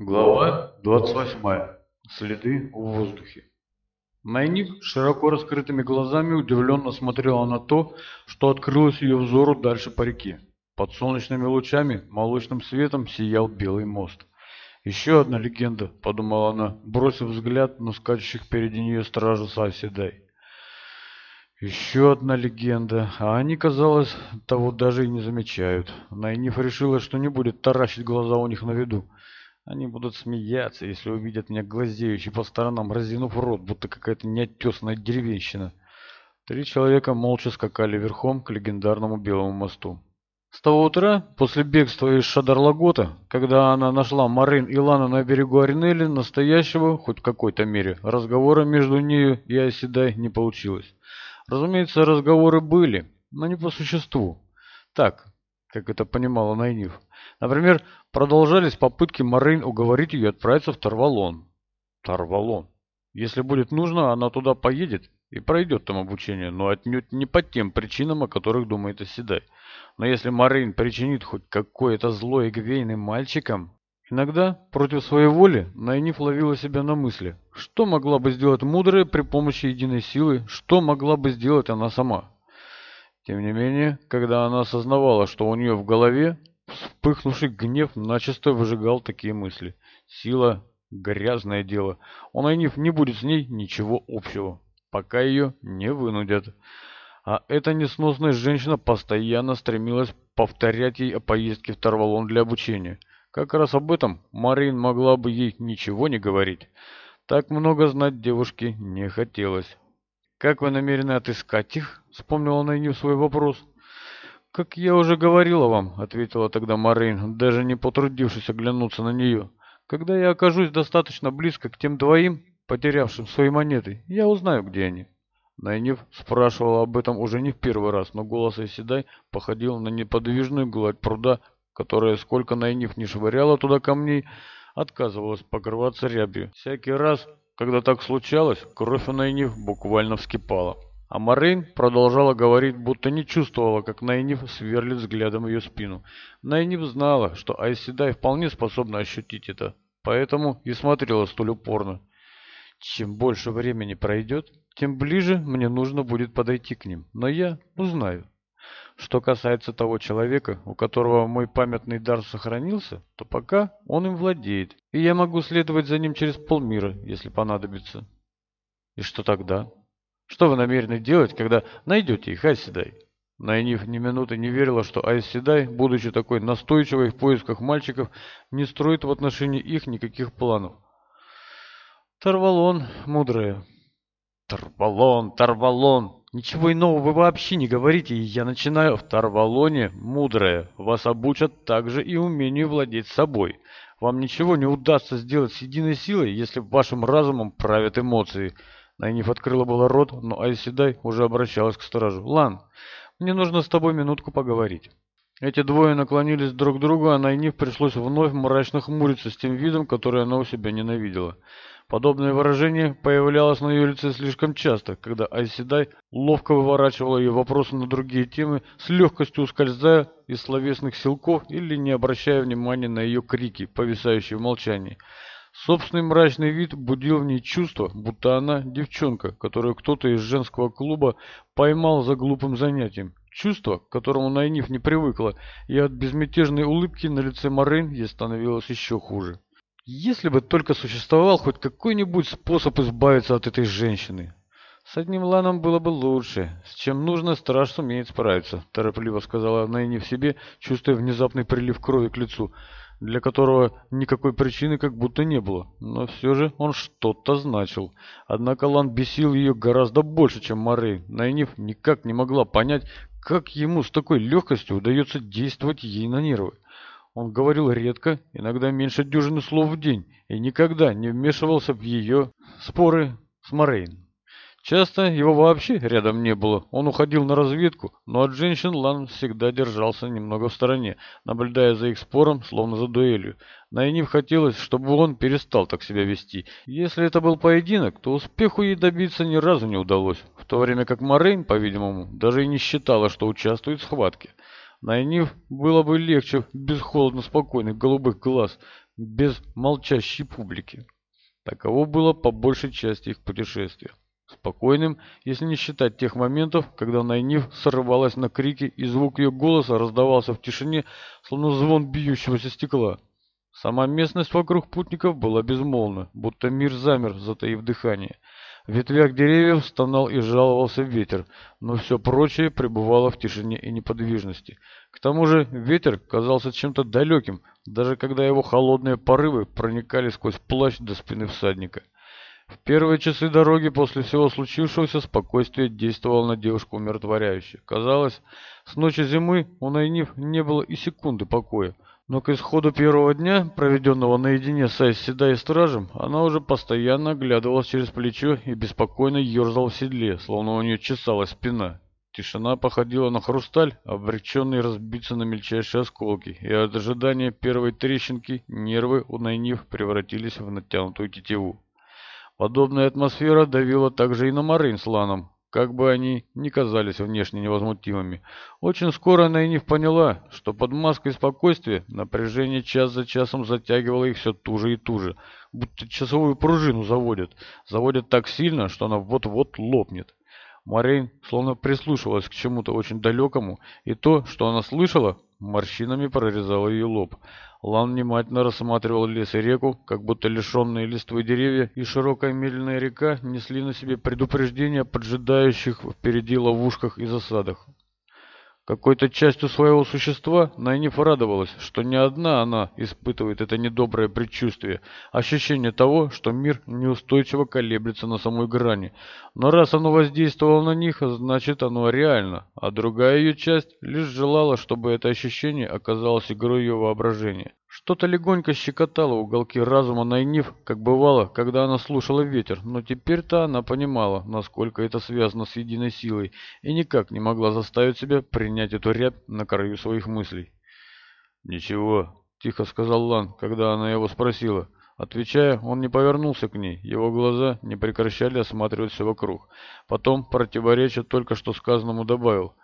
Глава 28. Следы в воздухе. Майник широко раскрытыми глазами удивленно смотрела на то, что открылось ее взору дальше по реке. Под солнечными лучами молочным светом сиял белый мост. «Еще одна легенда», — подумала она, бросив взгляд на скачущих впереди нее стражу Савседай. Еще одна легенда, а они, казалось, того даже и не замечают. Найниф решила, что не будет таращить глаза у них на виду. Они будут смеяться, если увидят меня глазеющий по сторонам, разинув рот, будто какая-то неоттесанная деревенщина. Три человека молча скакали верхом к легендарному Белому мосту. С того утра, после бегства из Шадарлагота, когда она нашла Марин и Лана на берегу Аринели, настоящего, хоть в какой-то мере, разговора между нею и Оседай не получилось. Разумеется, разговоры были, но не по существу. Так, как это понимала Найниф. Например, продолжались попытки Марин уговорить ее отправиться в Тарвалон. Тарвалон. Если будет нужно, она туда поедет и пройдет там обучение, но отнюдь не под тем причинам, о которых думает Оседай. Но если Марин причинит хоть какое-то зло Игвейным мальчикам... Иногда, против своей воли, Найниф ловила себя на мысли, что могла бы сделать мудрая при помощи единой силы, что могла бы сделать она сама. Тем не менее, когда она осознавала, что у нее в голове вспыхнувший гнев начисто выжигал такие мысли. Сила — грязное дело. Он Айниф не будет с ней ничего общего, пока ее не вынудят. А эта несносная женщина постоянно стремилась повторять ей о поездке в Тарвалон для обучения. Как раз об этом Марин могла бы ей ничего не говорить. Так много знать девушке не хотелось. Как вы намерены отыскать их? Вспомнила Найню свой вопрос. «Как я уже говорила вам», — ответила тогда Марин, даже не потрудившись оглянуться на нее, «когда я окажусь достаточно близко к тем двоим, потерявшим свои монеты, я узнаю, где они». Найнев спрашивала об этом уже не в первый раз, но голос Айседай походил на неподвижную гладь пруда, которая, сколько Найнев не швыряла туда камней, отказывалась покрываться рябью. Всякий раз, когда так случалось, кровь у Найниф буквально вскипала. А Морейн продолжала говорить, будто не чувствовала, как Найниф сверлит взглядом ее спину. Найниф знала, что Айседай вполне способна ощутить это, поэтому и смотрела столь упорно. Чем больше времени пройдет, тем ближе мне нужно будет подойти к ним, но я ну, узнаю. Что касается того человека, у которого мой памятный дар сохранился, то пока он им владеет, и я могу следовать за ним через полмира, если понадобится. И что тогда? Что вы намерены делать, когда найдете их, Айседай? Найниф ни минуты не верила, что Айседай, будучи такой настойчивой в поисках мальчиков, не строит в отношении их никаких планов. Тарвалон, мудрая. Тарвалон, Тарвалон, Ничего иного вы вообще не говорите, и я начинаю в Тарвалоне Мудрая, Вас обучат также и умению владеть собой. Вам ничего не удастся сделать с единой силой, если вашим разумом правят эмоции. Найниф открыла было рот, но Айседай уже обращалась к сторожу. «Лан, мне нужно с тобой минутку поговорить». Эти двое наклонились друг к другу, а Найниф пришлось вновь мрачно хмуриться с тем видом, который она у себя ненавидела. Подобное выражение появлялось на ее лице слишком часто, когда Айседай ловко выворачивала ее вопросы на другие темы, с легкостью ускользая из словесных силков или не обращая внимания на ее крики, повисающие в молчании. Собственный мрачный вид будил в ней чувство, будто она девчонка, которую кто-то из женского клуба поймал за глупым занятием. Чувство, к которому Найниф не привыкла, и от безмятежной улыбки на лице Марин ей становилось еще хуже. Если бы только существовал хоть какой-нибудь способ избавиться от этой женщины. С одним ланом было бы лучше. С чем нужно, страж сумеет справиться, торопливо сказала она и не в себе, чувствуя внезапный прилив крови к лицу, для которого никакой причины как будто не было. Но все же он что-то значил. Однако Лан бесил ее гораздо больше, чем Морей. Найниф никак не могла понять, как ему с такой легкостью удается действовать ей на нервы. Он говорил редко, иногда меньше дюжины слов в день, и никогда не вмешивался в ее споры с Морейн. Часто его вообще рядом не было, он уходил на разведку, но от женщин Лан всегда держался немного в стороне, наблюдая за их спором, словно за дуэлью. Найниф хотелось, чтобы он перестал так себя вести. Если это был поединок, то успеху ей добиться ни разу не удалось, в то время как Морейн, по-видимому, даже и не считала, что участвует в схватке. Найнив было бы легче без холодно спокойных голубых глаз, без молчащей публики. Таково было по большей части их путешествия. Спокойным, если не считать тех моментов, когда Найнив сорвалась на крики, и звук ее голоса раздавался в тишине, словно звон бьющегося стекла. Сама местность вокруг путников была безмолвна, будто мир замер, затаив дыхание. В ветвях деревьев стонал и жаловался ветер, но все прочее пребывало в тишине и неподвижности. К тому же ветер казался чем-то далеким, даже когда его холодные порывы проникали сквозь плащ до спины всадника. В первые часы дороги после всего случившегося спокойствие действовало на девушку умиротворяюще. Казалось, с ночи зимы у Найниф не было и секунды покоя. Но к исходу первого дня, проведенного наедине с Айседа и стражем, она уже постоянно оглядывалась через плечо и беспокойно ерзала в седле, словно у нее чесалась спина. Тишина походила на хрусталь, обреченный разбиться на мельчайшие осколки, и от ожидания первой трещинки нервы у Найнив превратились в натянутую тетиву. Подобная атмосфера давила также и на Марин с Ланом, как бы они ни казались внешне невозмутимыми, очень скоро она и Найниф поняла, что под маской спокойствия напряжение час за часом затягивало их все туже и туже, будто часовую пружину заводят. Заводят так сильно, что она вот-вот лопнет. Морейн словно прислушивалась к чему-то очень далекому, и то, что она слышала, морщинами прорезало ее лоб. Лан внимательно рассматривал лес и реку, как будто лишенные листвы деревья и широкая медленная река несли на себе предупреждение поджидающих впереди ловушках и засадах какой-то частью своего существа Найниф радовалась, что не одна она испытывает это недоброе предчувствие, ощущение того, что мир неустойчиво колеблется на самой грани. Но раз оно воздействовало на них, значит оно реально, а другая ее часть лишь желала, чтобы это ощущение оказалось игрой ее воображения. Что-то легонько щекотало уголки разума Найниф, как бывало, когда она слушала ветер, но теперь-то она понимала, насколько это связано с единой силой, и никак не могла заставить себя принять эту рябь на краю своих мыслей. «Ничего», — тихо сказал Лан, когда она его спросила. Отвечая, он не повернулся к ней, его глаза не прекращали осматривать все вокруг. Потом, противореча только что сказанному, добавил,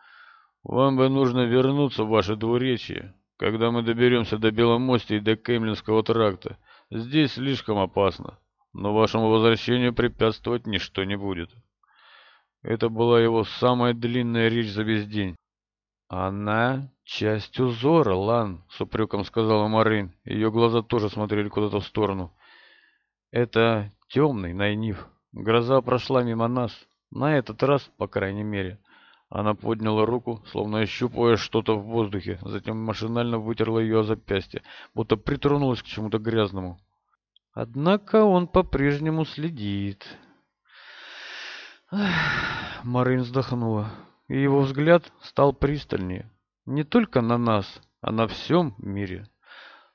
«Вам бы нужно вернуться в ваше двуречье». Когда мы доберемся до Беломостя и до Кемлинского тракта, здесь слишком опасно, но вашему возвращению препятствовать ничто не будет». Это была его самая длинная речь за весь день. «Она часть узора, Лан», — с упреком сказала Марин. Ее глаза тоже смотрели куда-то в сторону. «Это темный найнив. Гроза прошла мимо нас. На этот раз, по крайней мере». Она подняла руку, словно ощупывая что-то в воздухе, затем машинально вытерла ее запястье, будто притронулась к чему-то грязному. Однако он по-прежнему следит. Марин вздохнула, и его взгляд стал пристальнее. Не только на нас, а на всем мире.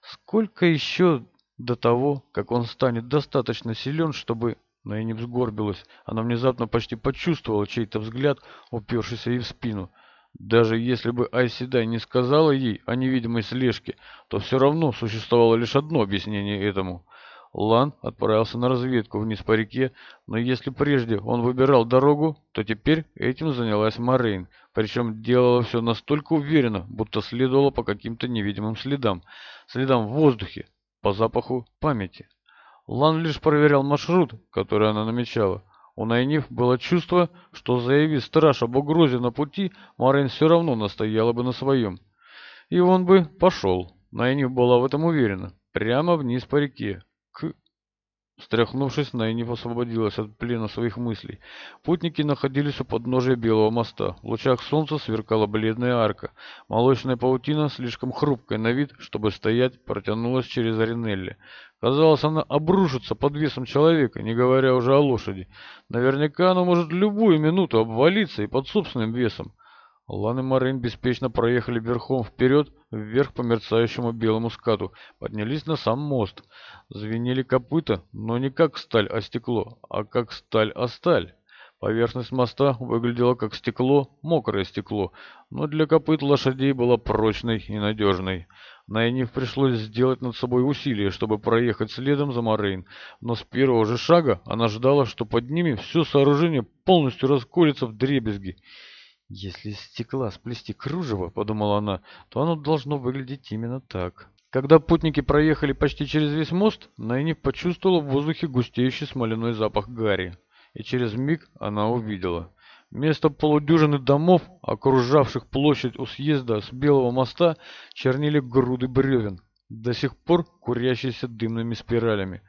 Сколько еще до того, как он станет достаточно силен, чтобы но я не взгорбилась. Она внезапно почти почувствовала чей-то взгляд, упершийся ей в спину. Даже если бы Айседай не сказала ей о невидимой слежке, то все равно существовало лишь одно объяснение этому. Лан отправился на разведку вниз по реке, но если прежде он выбирал дорогу, то теперь этим занялась Морейн, причем делала все настолько уверенно, будто следовала по каким-то невидимым следам, следам в воздухе, по запаху памяти. Лан лишь проверял маршрут, который она намечала. У Найниф было чувство, что заяви страж об угрозе на пути, Марин все равно настояла бы на своем. И он бы пошел. Найниф была в этом уверена. Прямо вниз по реке, к Встряхнувшись, Найниф освободилась от плена своих мыслей. Путники находились у подножия Белого моста. В лучах солнца сверкала бледная арка. Молочная паутина, слишком хрупкая на вид, чтобы стоять, протянулась через Аринелли. Казалось, она обрушится под весом человека, не говоря уже о лошади. Наверняка она может любую минуту обвалиться и под собственным весом. Лан и Марин беспечно проехали верхом вперед, вверх по мерцающему белому скату, поднялись на сам мост. Звенели копыта, но не как сталь а стекло, а как сталь а сталь. Поверхность моста выглядела как стекло, мокрое стекло, но для копыт лошадей была прочной и надежной. Найниф пришлось сделать над собой усилие, чтобы проехать следом за Морейн, но с первого же шага она ждала, что под ними все сооружение полностью расколется в дребезги. Если стекла сплести кружево, — подумала она, — то оно должно выглядеть именно так. Когда путники проехали почти через весь мост, Найниф почувствовала в воздухе густеющий смоляной запах гари. И через миг она увидела. Вместо полудюжины домов, окружавших площадь у съезда с Белого моста, чернили груды бревен, до сих пор курящиеся дымными спиралями.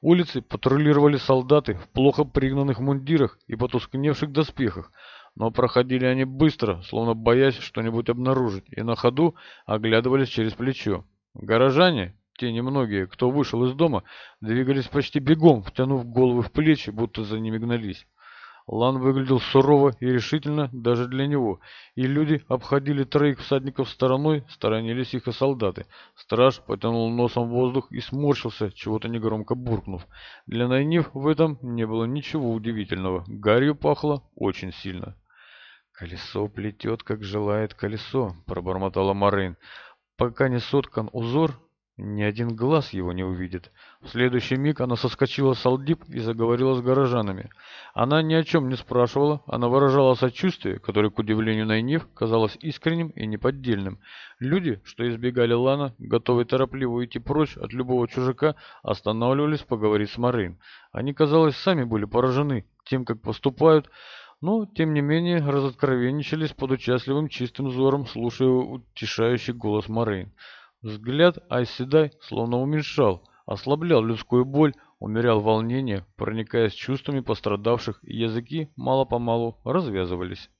Улицы патрулировали солдаты в плохо пригнанных мундирах и потускневших доспехах, но проходили они быстро, словно боясь что-нибудь обнаружить, и на ходу оглядывались через плечо. Горожане, те немногие, кто вышел из дома, двигались почти бегом, втянув головы в плечи, будто за ними гнались. Лан выглядел сурово и решительно даже для него, и люди обходили троих всадников стороной, сторонились их и солдаты. Страж потянул носом в воздух и сморщился, чего-то негромко буркнув. Для найнив в этом не было ничего удивительного, гарью пахло очень сильно. «Колесо плетет, как желает колесо», — пробормотала Марин. «Пока не соткан узор, ни один глаз его не увидит». В следующий миг она соскочила с алдип и заговорила с горожанами. Она ни о чем не спрашивала, она выражала сочувствие, которое, к удивлению Найниф, казалось искренним и неподдельным. Люди, что избегали Лана, готовые торопливо уйти прочь от любого чужака, останавливались поговорить с Марин. Они, казалось, сами были поражены тем, как поступают, но, тем не менее, разоткровенничались под участливым чистым взором, слушая утешающий голос Морейн. Взгляд Айседай словно уменьшал, ослаблял людскую боль, умерял волнение, проникаясь чувствами пострадавших, и языки мало-помалу развязывались.